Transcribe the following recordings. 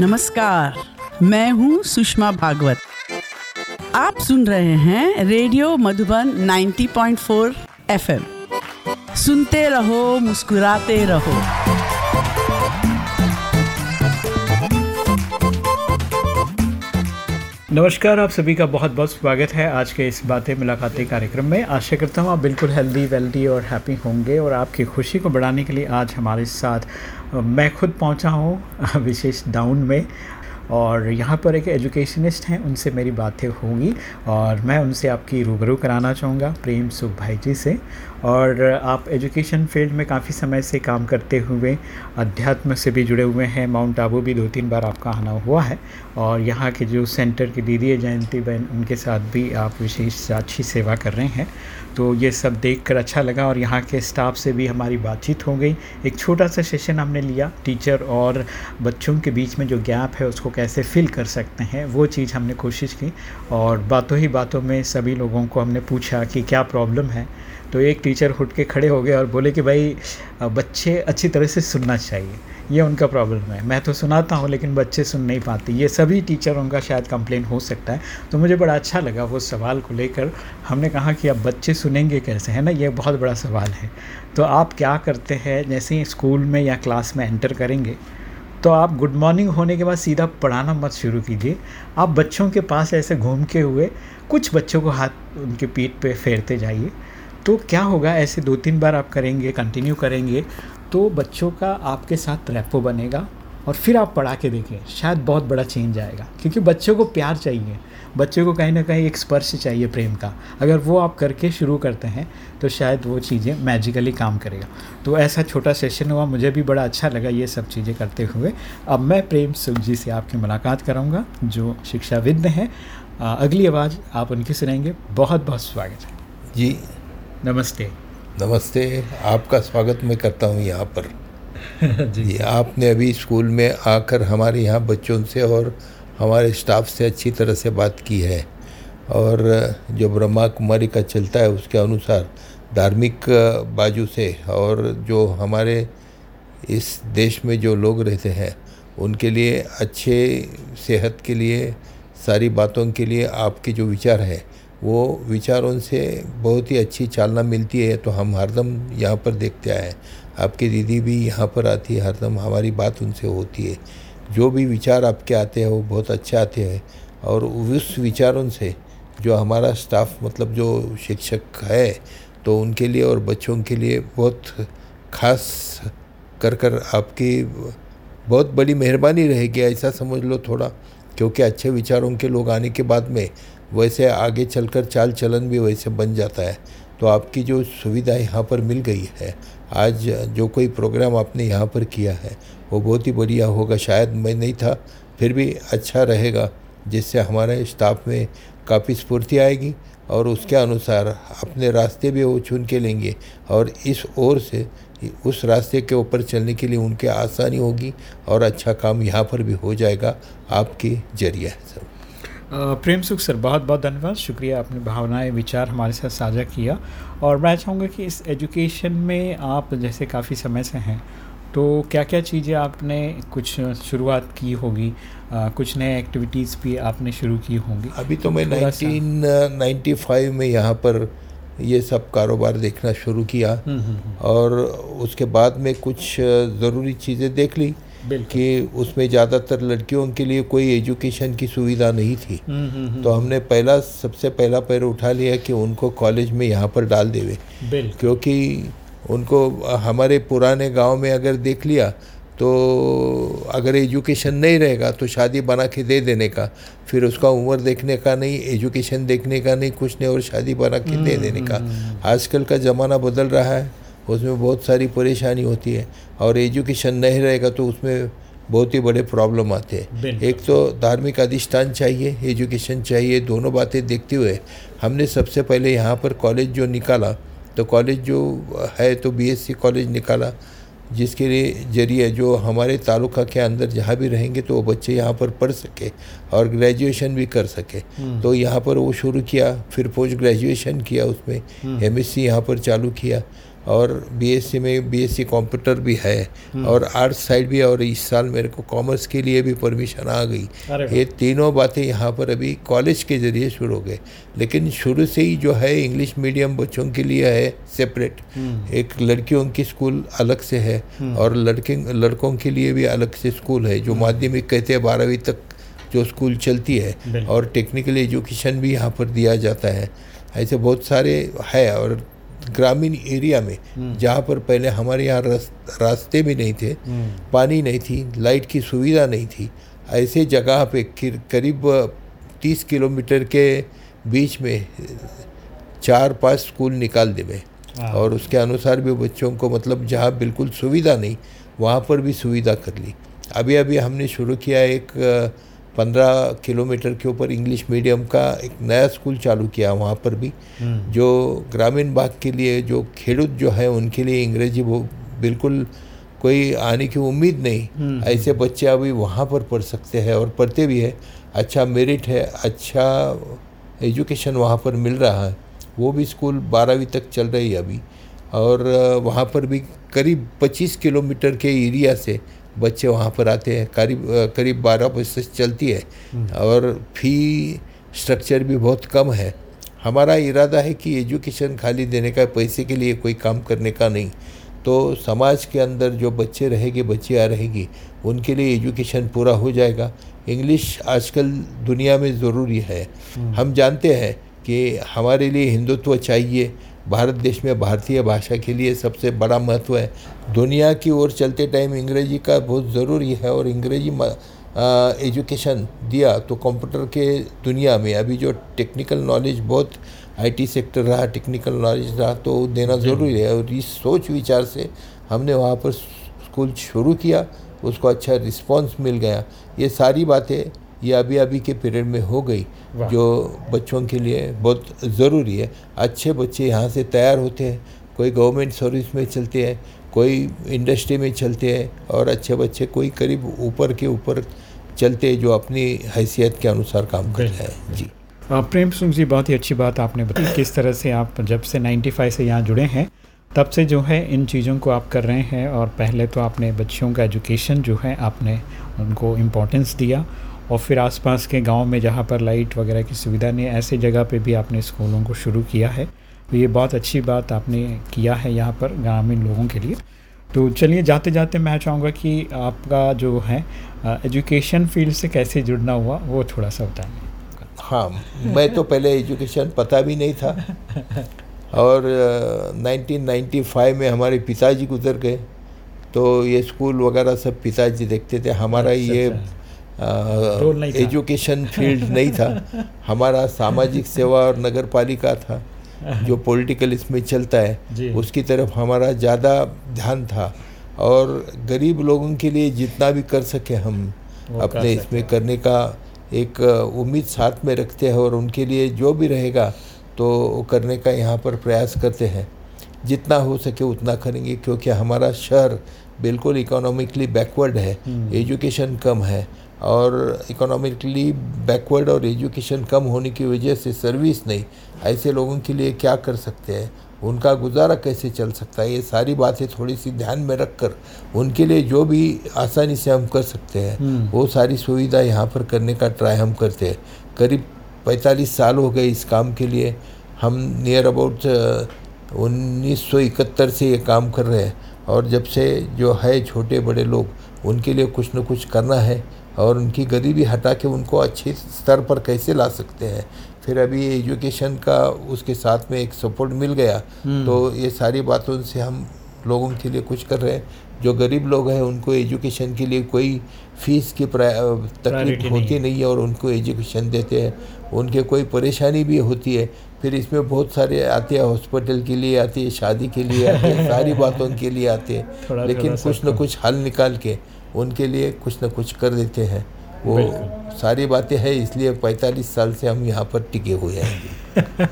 नमस्कार, मैं हूँ सुषमा भागवत। आप सुन रहे हैं रेडियो मधुबन 90.4 एफएम। सुनते रहो, मुस्कुराते रहो। नमस्कार, आप सभी का बहुत बहुत स्वागत है आज के इस बातें मुलाकातें कार्यक्रम में। आशा करता हूँ आप बिल्कुल हेल्दी वेल्दी और हैप्पी होंगे और आपकी खुशी को बढ़ाने के लिए आज हमारे साथ मैं खुद पहुँचा हूँ विशेष डाउन में और यहाँ पर एक एजुकेशनिस्ट हैं, उनसे मेरी बातें होंगी और मैं उनसे आपकी रूबरू कराना चाहूँगा, प्रेम सुख भाई जी से। और आप एजुकेशन फ़ील्ड में काफ़ी समय से काम करते हुए, अध्यात्म से भी जुड़े हुए हैं। माउंट आबू भी दो तीन बार आपका आना हुआ है और यहाँ के जो सेंटर की दीदी जयंती बहन, उनके साथ भी आप विशेष अच्छी सेवा कर रहे हैं। तो ये सब देख कर अच्छा लगा और यहाँ के स्टाफ से भी हमारी बातचीत हो गई। एक छोटा सा सेशन हमने लिया, टीचर और बच्चों के बीच में जो गैप है, उसको कैसे फिल कर सकते हैं, वो चीज़ हमने कोशिश की और बातों ही बातों में सभी लोगों को हमने पूछा कि क्या प्रॉब्लम है। तो एक टीचर उठ के खड़े हो गए और बोले कि भाई बच्चे अच्छी तरह से सुनना चाहिए। ये उनका प्रॉब्लम है। मैं तो सुनाता हूँ, लेकिन बच्चे सुन नहीं पाते। ये सभी टीचरों का शायद कंप्लेन हो सकता है। तो मुझे बड़ा अच्छा लगा वो सवाल को लेकर। हमने कहा कि अब बच्चे सुनेंगे कैसे, है ना? ये बहुत बड़ा सवाल है। तो आप क्या करते हैं? जैसे ही स्कूल में या क्लास में एंटर करेंगे तो आप गुड मॉर्निंग होने के बाद सीधा पढ़ाना मत शुरू कीजिए। आप बच्चों के पास ऐसे घूम के हुए कुछ बच्चों को हाथ उनके पीठ पे फेरते जाइए। तो क्या होगा, ऐसे दो तीन बार आप करेंगे कंटिन्यू करेंगे तो बच्चों का आपके साथ रेपो बनेगा और फिर आप पढ़ा के देखें, शायद बहुत बड़ा चेंज आएगा। क्योंकि बच्चों को प्यार चाहिए, बच्चों को कहीं ना कहीं एक स्पर्श चाहिए प्रेम का। अगर वो आप करके शुरू करते हैं तो शायद वो चीज़ें मैजिकली काम करेगा। तो ऐसा छोटा सेशन हुआ, मुझे भी बड़ा अच्छा लगा ये सब चीज़ें करते हुए। अब मैं प्रेम सुख जी से आपकी मुलाकात कराऊँगा, जो शिक्षाविद हैं। अगली आवाज़ आप उनकी सुनेंगे बहुत बहुत स्वागत है। जी नमस्ते। नमस्ते आपका स्वागत मैं करता हूँ यहाँ पर। जी। आपने अभी स्कूल में आकर हमारे यहाँ बच्चों से और हमारे स्टाफ से अच्छी तरह से बात की है। और जो ब्रह्मा कुमारी का चलता है उसके अनुसार धार्मिक बाजू से और जो हमारे इस देश में जो लोग रहते हैं उनके लिए अच्छे सेहत के लिए सारी बातों के लिए आपके जो विचार हैं वो विचारों से बहुत ही अच्छी चालना मिलती है तो हम हरदम यहाँ पर देखते आए आपकी दीदी भी यहाँ पर आती है, हरदम हमारी बात उनसे होती है। जो भी विचार आपके आते हैं, वो बहुत अच्छे आते हैं। और उस विचारों से जो हमारा स्टाफ मतलब जो शिक्षक है तो उनके लिए और बच्चों के लिए बहुत खास कर कर आपकी बहुत बड़ी मेहरबानी रहेगी। ऐसा समझ लो थोड़ा, क्योंकि अच्छे विचारों के लोग आने के बाद में वैसे आगे चलकर चाल चलन भी वैसे बन जाता है। तो आपकी जो सुविधा यहाँ पर मिल गई है, आज जो कोई प्रोग्राम आपने यहाँ पर किया है, वो बहुत ही बढ़िया होगा। शायद मैं नहीं था, फिर भी अच्छा रहेगा, जिससे हमारे स्टाफ में काफ़ी स्फूर्ति आएगी और उसके अनुसार अपने रास्ते भी वो चुन के लेंगे और इस ओर से, उस रास्ते के ऊपर चलने के लिए उनके आसानी होगी और अच्छा काम यहाँ पर भी हो जाएगा आपके ज़रिए सब प्रेम सुख सर बहुत बहुत धन्यवाद। शुक्रिया आपने भावनाएँ विचार हमारे साथ साझा किया। और मैं चाहूँगा कि इस एजुकेशन में आप जैसे काफ़ी समय से हैं तो क्या क्या चीज़ें आपने कुछ शुरुआत की होगी? कुछ नए एक्टिविटीज़ भी आपने शुरू की होंगी? अभी तो मैं नाइनटीन नाइन्टी फाइव में यहाँ पर ये सब कारोबार देखना शुरू किया हम्म, हम्म, हम्म। और उसके बाद में कुछ ज़रूरी चीज़ें देख ली। कि उसमें ज़्यादातर लड़कियों के लिए कोई एजुकेशन की सुविधा नहीं थी। हम्म, हम्म, हम्म। तो हमने पहला सबसे पहला पैर उठा लिया कि उनको कॉलेज में यहाँ पर डाल देवे। क्योंकि उनको हमारे पुराने गाँव में अगर देख लिया तो अगर एजुकेशन नहीं रहेगा तो शादी बना के दे देने का। फिर उसका उम्र देखने का नहीं एजुकेशन देखने का नहीं कुछ नहीं और शादी बना के दे देने का। आजकल का ज़माना बदल रहा है। उसमें बहुत सारी परेशानी होती है और एजुकेशन नहीं रहेगा तो उसमें बहुत ही बड़े प्रॉब्लम आते हैं। एक तो धार्मिक अधिष्ठान चाहिए एजुकेशन चाहिए दोनों बातें देखते हुए हमने सबसे पहले यहाँ पर कॉलेज जो निकाला तो कॉलेज जो है तो बीएससी कॉलेज निकाला जिसके लिए ज़रिए जो हमारे तालुका के अंदर जहाँ भी रहेंगे तो वो बच्चे यहाँ पर पढ़ सके और ग्रेजुएशन भी कर सके। हम्म। तो यहाँ पर वो शुरू किया फिर पोस्ट ग्रेजुएशन किया उसमें एम एस सी यहाँ पर चालू किया। और बीएससी में बीएससी कंप्यूटर भी है हम्म। और आर्ट्स साइड भी और इस साल मेरे को कॉमर्स के लिए भी परमिशन आ गई। ये तीनों बातें यहाँ पर अभी कॉलेज के ज़रिए शुरू हो गए। लेकिन शुरू से ही जो है इंग्लिश मीडियम बच्चों के लिए है सेपरेट हम्म। एक लड़कियों की स्कूल अलग से है और लड़के लड़कों के लिए भी अलग से स्कूल है जो माध्यमिक कहते हैं बारहवीं तक जो स्कूल चलती है और टेक्निकल एजुकेशन भी यहाँ पर दिया जाता है। ऐसे बहुत सारे है और ग्रामीण एरिया में जहाँ पर पहले हमारे यहाँ रास्ते भी नहीं थे हम्म। पानी नहीं थी लाइट की सुविधा नहीं थी ऐसे जगह पे करीब तीस किलोमीटर के बीच में चार पाँच स्कूल निकाल देवे हाँ। और उसके अनुसार भी बच्चों को मतलब जहाँ बिल्कुल सुविधा नहीं वहाँ पर भी सुविधा कर ली अभी अभी हमने शुरू किया एक पंद्रह किलोमीटर के ऊपर इंग्लिश मीडियम का एक नया स्कूल चालू किया वहाँ पर भी हम्म। जो ग्रामीण भाग के लिए जो खेडूत जो है उनके लिए अंग्रेज़ी वो बिल्कुल कोई आने की उम्मीद नहीं। ऐसे बच्चे अभी वहाँ पर पढ़ सकते हैं और पढ़ते भी है। अच्छा मेरिट है अच्छा एजुकेशन वहाँ पर मिल रहा है। वो भी स्कूल बारहवीं तक चल रही है अभी। और वहाँ पर भी करीब 25 किलोमीटर के एरिया से बच्चे वहाँ पर आते हैं करीब करीब बारह बजे से चलती है। और फ़ी स्ट्रक्चर भी बहुत कम है। हमारा इरादा है कि एजुकेशन खाली देने का पैसे के लिए कोई काम करने का नहीं। तो समाज के अंदर जो बच्चे रहेंगे बच्चियाँ रहेगी उनके लिए एजुकेशन पूरा हो जाएगा। इंग्लिश आजकल दुनिया में ज़रूरी है। हम जानते हैं कि हमारे लिए हिंदुत्व चाहिए भारत देश में भारतीय भाषा के लिए सबसे बड़ा महत्व है। दुनिया की ओर चलते टाइम अंग्रेज़ी का बहुत ज़रूरी है और अंग्रेज़ी एजुकेशन दिया तो कंप्यूटर के दुनिया में अभी जो टेक्निकल नॉलेज बहुत आईटी सेक्टर रहा टेक्निकल नॉलेज रहा तो देना ज़रूरी है और इस सोच विचार से हमने वहाँ पर स्कूल शुरू किया उसको अच्छा रिस्पांस मिल गया। ये सारी बातें ये अभी अभी के पीरियड में हो गई जो बच्चों के लिए बहुत ज़रूरी है। अच्छे बच्चे यहाँ से तैयार होते हैं कोई गवर्नमेंट सर्विस में चलते हैं कोई इंडस्ट्री में चलते हैं और अच्छे बच्चे कोई करीब ऊपर के ऊपर चलते हैं जो अपनी हैसियत के अनुसार काम करते हैं। जी। प्रेम सिंह जी बहुत ही अच्छी बात आपने बताई किस तरह से आप जब से 95 से यहाँ जुड़े हैं तब से जो है इन चीज़ों को आप कर रहे हैं और पहले तो आपने बच्चों का एजुकेशन जो है आपने उनको इम्पोर्टेंस दिया और फिर आसपास के गाँव में जहाँ पर लाइट वगैरह की सुविधा नहीं ऐसे जगह पे भी आपने स्कूलों को शुरू किया है। तो ये बहुत अच्छी बात आपने किया है यहाँ पर ग्रामीण लोगों के लिए। तो चलिए जाते जाते मैं चाहूँगा कि आपका जो है एजुकेशन फ़ील्ड से कैसे जुड़ना हुआ वो थोड़ा सा बताएँ हाँ मैं तो पहले एजुकेशन पता भी नहीं था। और अ, 1995 में हमारे पिताजी गुजर गए। तो ये स्कूल वगैरह सब पिताजी देखते थे। हमारा अच्छा, ये था। एजुकेशन फ़ील्ड नहीं था। हमारा सामाजिक सेवा और नगर पालिका था जो पॉलिटिकल इसमें चलता है। उसकी तरफ़ हमारा ज़्यादा ध्यान था और गरीब लोगों के लिए जितना भी कर सके हम अपने इसमें करने का एक उम्मीद साथ में रखते हैं और उनके लिए जो भी रहेगा तो वो करने का यहाँ पर प्रयास करते हैं। जितना हो सके उतना करेंगे क्योंकि हमारा शहर बिल्कुल इकोनॉमिकली बैकवर्ड है। एजुकेशन कम है। और इकोनॉमिकली बैकवर्ड और एजुकेशन कम होने की वजह से सर्विस नहीं ऐसे लोगों के लिए क्या कर सकते हैं? उनका गुजारा कैसे चल सकता है? ये सारी बातें थोड़ी सी ध्यान में रखकर उनके लिए जो भी आसानी से हम कर सकते हैं वो सारी सुविधा यहाँ पर करने का ट्राई हम करते हैं। करीब 45 साल हो गए इस काम के लिए। हम नियर अबाउट उन्नीस सौ इकहत्तर से ये काम कर रहे हैं। और जब से जो है छोटे बड़े लोग उनके लिए कुछ न कुछ करना है। और उनकी गरीबी हटा के उनको अच्छे स्तर पर कैसे ला सकते हैं? फिर अभी एजुकेशन का उसके साथ में एक सपोर्ट मिल गया। तो ये सारी बातों से हम लोगों के लिए कुछ कर रहे हैं। जो गरीब लोग हैं उनको एजुकेशन के लिए कोई फ़ीस की तकलीफ़ होती नहीं है। और उनको एजुकेशन देते हैं। उनके कोई परेशानी भी होती है। फिर इसमें बहुत सारे आते हैं हॉस्पिटल के लिए आते हैं शादी के लिए आते हैं सारी बातों के लिए आते हैं। लेकिन कुछ ना कुछ हल निकाल के उनके लिए कुछ ना कुछ कर देते हैं। वो सारी बातें हैं इसलिए 45 साल से हम यहाँ पर टिके हुए हैं।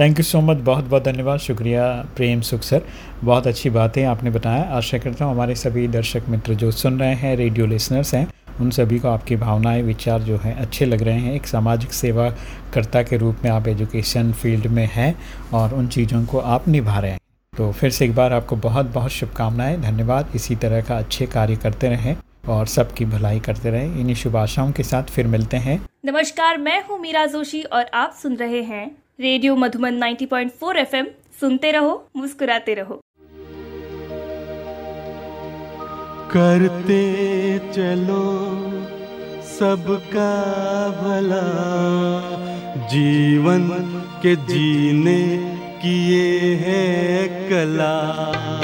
थैंक यू सो मच बहुत बहुत धन्यवाद शुक्रिया प्रेम सुख सर। बहुत अच्छी बातें आपने बताया। आशा करता हूँ हमारे सभी दर्शक मित्र जो सुन रहे हैं रेडियो लिसनर्स हैं उन सभी को आपकी भावनाएँ विचार जो हैं अच्छे लग रहे हैं। एक सामाजिक सेवा कर्ता के रूप में आप एजुकेशन फ़ील्ड में हैं और उन चीज़ों को आप निभा रहे हैं। तो फिर से एक बार आपको बहुत बहुत शुभकामनाएँ धन्यवाद। इसी तरह का अच्छे कार्य करते रहें और सबकी भलाई करते रहें। इन्हीं शुभ आशाओं के साथ फिर मिलते हैं। नमस्कार मैं हूँ मीरा जोशी और आप सुन रहे हैं रेडियो मधुबन 90.4 एफएम। सुनते रहो मुस्कुराते रहो। करते चलो सबका भला। जीवन के जीने की ये है कला।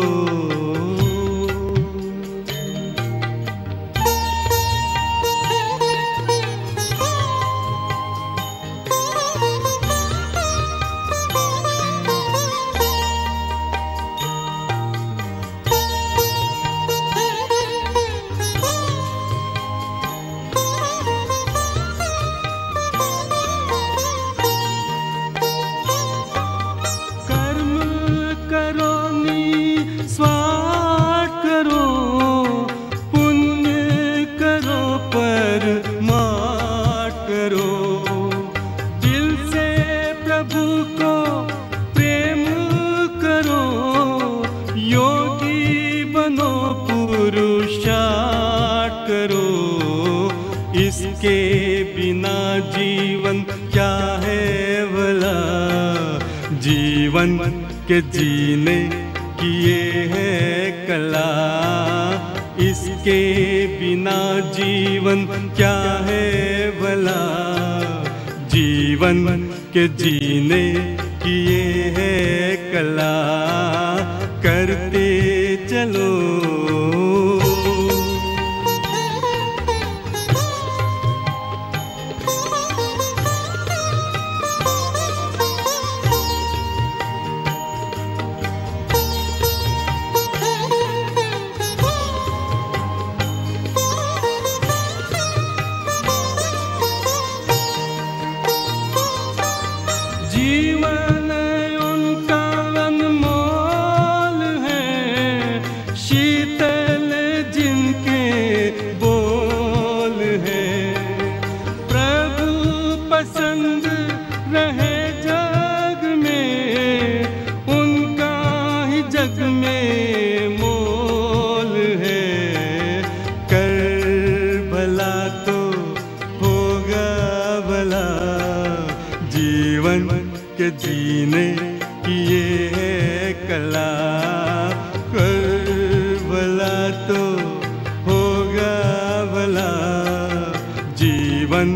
के जीने की ये है कला। इसके बिना जीवन क्या है भला? जीवन के जीने की ये है कला। करते चलो संग रहे जग में, उनका ही जग में मोल है। कर भला तो होगा भला, जीवन के जीने की ये है कला। कर भला तो होगा भला, जीवन